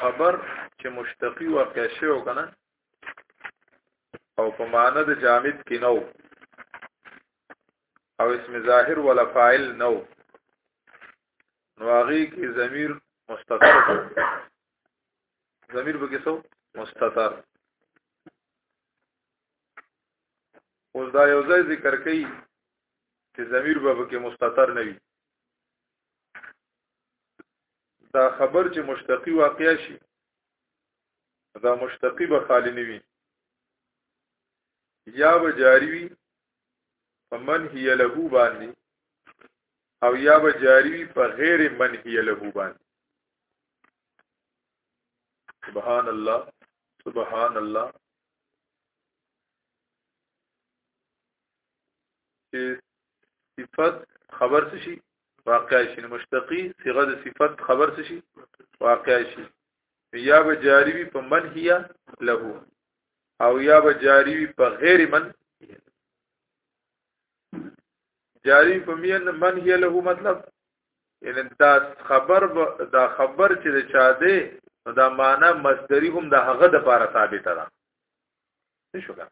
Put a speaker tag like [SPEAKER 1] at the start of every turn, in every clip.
[SPEAKER 1] خبر چې مشتقي واقع شوی او کنه او په معنا د جامد کې نو او اسم ظاهر ولا فاعل نو نو هغه کې ضمیر مستتر ضمیر به کې سو مستتر اوس دا یو ځای ذکر کړي چې ضمیر به کې مستتر نه وي دا خبر چې مشتقي واقع شي دا مشتقي به خالی نه وي یا به جاری وي فمن هي له باندې او یا به جاری وي په غیر من هي له باندې سبحان الله سبحان الله صفت خبر څه شي واقع شي نو مشتقي صيغه د صفت خبر څه شي واقع شي یا به جاری وي په من هي له او یا به جاری وي په غیر من جاری په مین من هي له مطلب یعنی دا خبر دا خبر چې د چا دی نو دا معنا مصدری هم د هغه د پاره ثابت ده شو کنه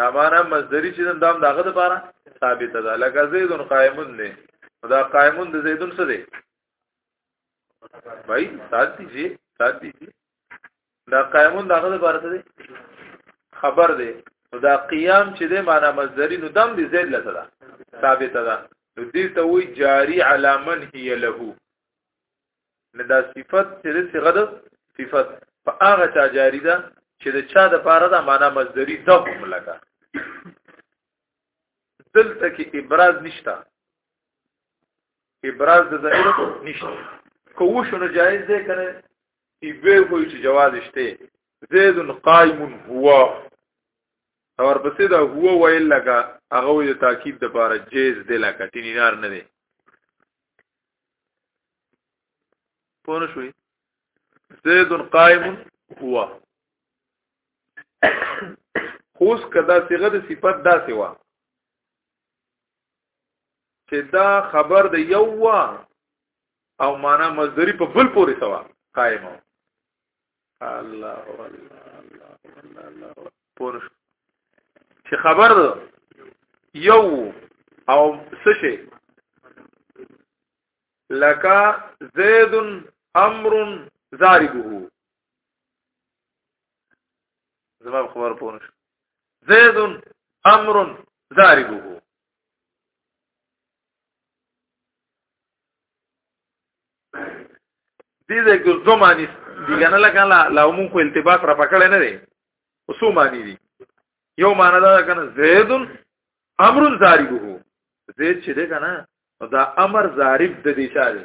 [SPEAKER 1] دا معنا مصدری چې دا هم د هغه د پاره ثابت ده لکه زیدون قائمون دی دا قائمون د زیدون څه دی بھائی ساتي جی ساتي جی دا قیامون داغه لپاره څه دی خبر دی نو دا قیام چې دی معنا مصدری نو دم دی زید لته ده ثابت ده نو دې ته وی جاری علامن هی له نه دا صفت چې د صيغه د صفت په هغه چا جاری ده چې د چا د پاره دا معنا مصدری ده هم لګا دلته کې ابراز نشته ابراز د ظاهر نشته کوو شنو جایز ده کنه ایوه خو چې جواز شته زید قائم هو اور پسې دا هو ویل لگا هغه د تاکید د پاره جیز دی لکه تینار نه دی پونه شوي زید قائم هو خوس کدا صيغه د صفت دا سوا چې دا خبر د یو وا او معنا مصدری په بل پورې سوا قائم الله الله الله الله پور چې خبر ده یو او څه شي لکا زید امر زاربه زما خبر پونه شو زید امر ضاربه دې دې ګل دوه معنی دي کنه لکه لا لا مون خو التباس را پکړې نه دي اوسو معنی دي یو معنی دا کنه زید امر ضاربه زید چې دې کنه دا امر ضارب د دې چاره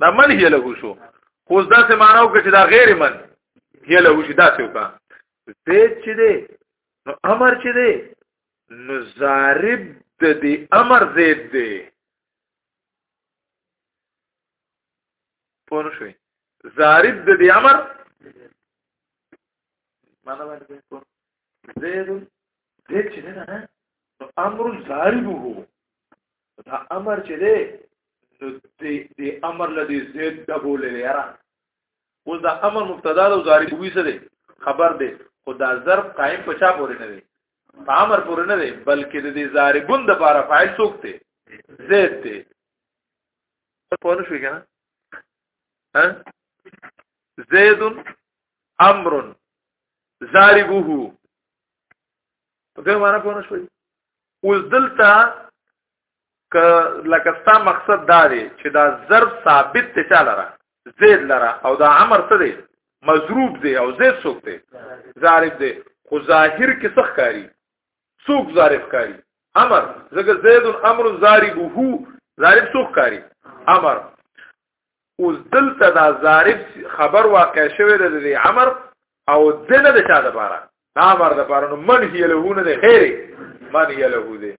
[SPEAKER 1] دا من هي له شو خو دا څه معنی وکړي چې دا غیر من هي له شي دا څه وکړه زید چې دی نو امر چې دی نو ضارب د دې امر زید دی پوه شوي ضارب د دې امر معنا باندې پوه زید زید چې نه نه امر ضاربه دا امر چې دی نو دې دې امر لدی زید دبول لیرا اوس دا امر مبتدا او ظارف وی څه دی خبر دی خدا ظرف قائم پچا پورې نه دی په امر پورې نه دی بلکې د دې ظارفون د لپاره فاعل څوک دی زید دی په نو شوی کنه ها زید امر ظارفه په دې معنی په نو شوی اوس دلته ک لکه ستا مقصد دا دی چې دا ضرب ثابت ته چا لره زید لره او دا امر څه دی مضروب دی او زید څوک دی ظارف دی خو ظاهر کې څه ښکاری څوک ظارف کاری امر زګه زید امر ظارب هو ظارف څوک کاری امر اوس دلته دا ضارب خبر واقع شوی دی د امر او دنه د چا د پاره دا امر د پاره نو من هی له نه دی غیر من هی له دی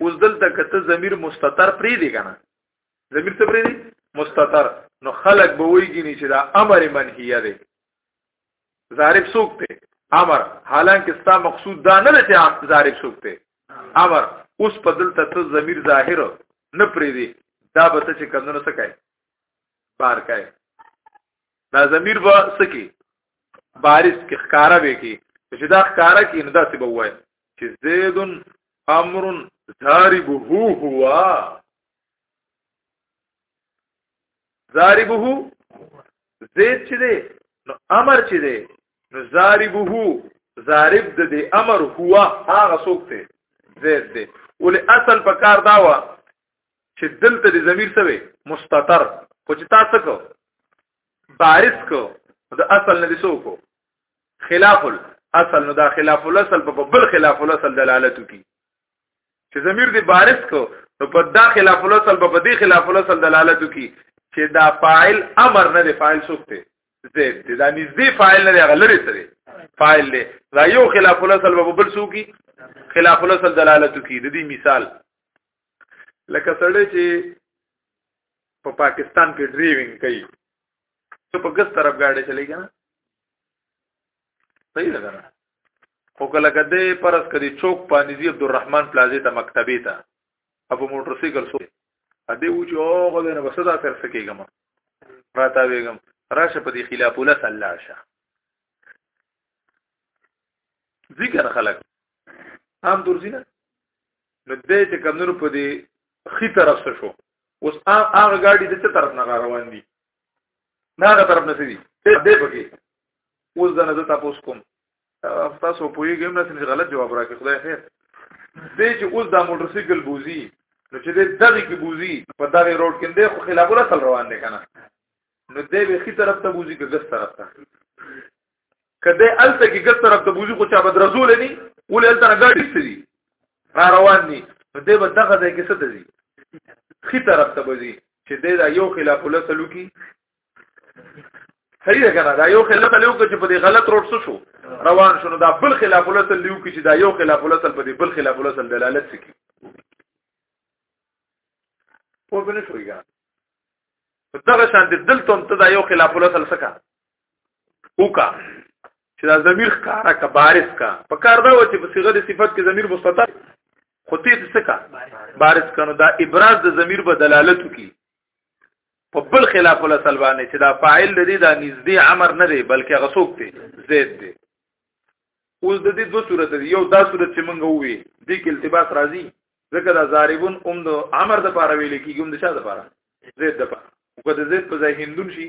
[SPEAKER 1] اوس دلته کته ضمیر مستتر پری دی کنه ضمیر څه پری دی مستتر نو خلق به ویګی نه چې دا امر من هی دی ظارف سوک ته امر حالانکه ستا مقصود دا نه دی ظارف سوک ته امر اوس په دلته ته ضمیر ظاهر نه پری دی دا به ته چې کمونه سکای بار کای دا ضمیر به سکی بارس کې ښکارا به کې چې دا ښکارا کې نه داسې به وای چې زید امر ضارب هو هوا ضاربه زید چې دی نو امر چې دی نو ضاربه ضارب د دې امر هوا هغه څوک دی زید دی ولې اصل په کار دا و چې دلته د ضمیر سوی مستتر خو چې تاسو کو بارز کو د اصل نه دسو کو خلاف الاصل نو دا خلاف الاصل په بل خلاف الاصل دلالت کی چې ضمیر دی بارز کو نو په دا خلاف الاصل په دې خلاف الاصل دلالت کی چې دا فاعل امر نه دی فاعل څوک دی زید دی دا نږدې فاعل نه دی هغه لري سره فاعل دی دا یو خلاف الاصل په بل څوک کی خلاف الاصل دلالت کی د دې مثال لکه سړی چې په پا پاکستان کې ډریوینګ کوي ته په ګس طرف گاډي چلے کنه صحیح ده کنه خو کله کده پرس کړي چوک پانیزی عبدالرحمن پلازې ته مکتبې ته ابو موټر سایکل سو ا دې و چې او غو نه بس دا تر سکیګم راته ویګم راشه په دې خلاف ولا صلاح شه ذکر خلق عام درځینه نو دې چې کمنو په دې خي طرف شو اوس هغه ګاډي د څه طرف نه روان دي دا طرف نه سړي دې پکې اوس دا نه تاسو کوم تاسو په یو ګیم نه څنګه غلط جواب راکړي خدای خیر دې چې اوس دا موټر سایکل بوزي نو چې دې دغه کې بوزي په دغه روډ کې دې خو خلاف ولا تل روان دي کنه نو دې به خي طرف ته بوزي که ګس طرف ته کده الته کې ګس طرف ته بوزي خو چا بد رسول نه ولې الته نه ګاډي ستدي را روان دي دې به دغه ځای کې ست دي خي طرف ته بوزي چې دې دا یو خلاف له سلو کې صحیح ده کنه دا یو خلاف له کې چې په دې غلط روټ څه شو روان شونه دا بل خلاف له سل لیو کې چې دا یو خلاف له سل په دې بل خلاف له سل دلالت کوي په بنه شوې ګان دغه شان دلته ته دا یو خلاف له سل سکه وکا چې دا ضمیر ښکارا کا بارز کا په کار دا و چې په صيغه د صفت کې ضمیر مستتر خو ته څه کا بارز کنو دا ابراز د ضمیر په دلالت کی په بل خلاف ولا سلبانه چې دا فاعل لري دا نږدې امر نه دی بلکې غسوک دی زید دی اوس د دې دوه صورت دی یو دا صورت چې مونږ وې د کې التباس راځي ځکه دا ضاربون اوم د امر د پاره ویل کیږي اوم د شاده پاره زید د پاره وګد زید په ځای هندون شي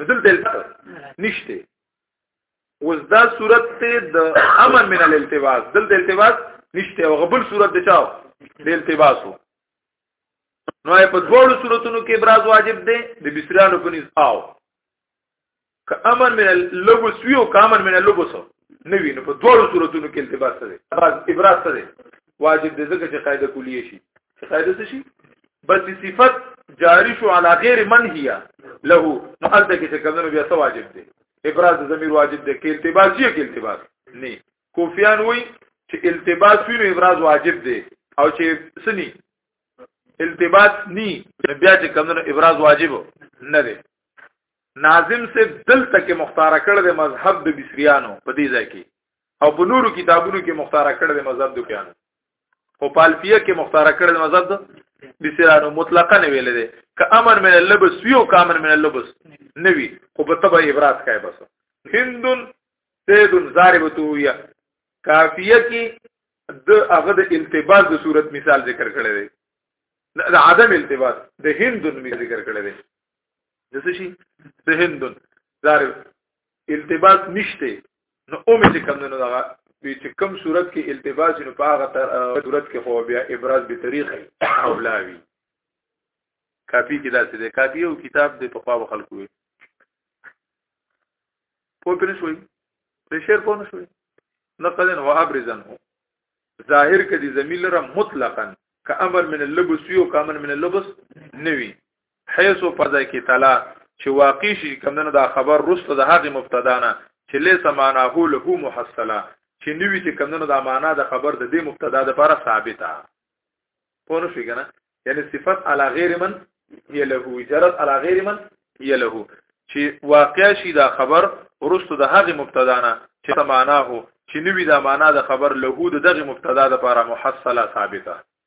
[SPEAKER 1] دلته التباس نشته اوس دا صورت ته د امن من الالتباس دلته التباس نشته او غبل صورت د چاو د التباسو نو په دوړو صورتونو کې ابراز واجب دی د بسرانو په نس او که امن من اللبس وی او که امن من اللبس نه وی نو په دوړو صورتونو کې التباس دی ابراز ابراز دی واجب دې ځکه چې قاعده کلیه شي چې قاعده څه شي بس صفت جاری شو علی غیر منهیه له نو الته کې چې کمنو بیا څه واجب دي ابراز ضمیر واجب دي کې التباس یې کې التباس نه کوفیان وای چې التباس وینو ابراز واجب دي او چې سني التباس ني بیا چې کمنو ابراز واجب نه دي ناظم سے دل تک مختار کړ د مذهب د بصریانو په دې ځای کې او په نورو کتابونو کې مختار کړی د مذهب د کیانو او په الفیه کې مختار کړی د مذهب د بسرانو مطلقاً ویل دي ک امر من اللبس ویو ک امر من اللبس نوی خو په تبع ابراز کای بس هندن سیدن ضاربتو یا کافیه کې د هغه د التباس د صورت مثال ذکر کړی دی د عدم التباس د هندن می ذکر کړی دی د څه شي د هندن ضارب التباس نشته نو اومه چې کم نه دغه چې کم صورت کې التباس نو په هغه صورت کې خو بیا ابراز به طریقې اولاوي کافی کې داسې ده کافی یو کتاب د په خوا خلکو وي په پرې شوي په شعر په نه شوي نقدن و ابرزن هو ظاهر کدي زميل را مطلقا کامر من اللبس یو کامر من اللبس نوي حيث په ځای کې تلا چې واقع شي کمنه دا خبر رسته د هغه مبتدا نه چې ليس معناه له محصله چې نوی چې کمنه دا معنا د خبر د دې مبتدا د لپاره ثابته پونه شي کنه یعنی صفت علی غیر من هي له جرت علی غیر من هي له چې واقع شي دا خبر ورستو د هغه مبتدا نه چې معناه چې نوی دا معنا د خبر له د دغه مبتدا د لپاره محصله ثابته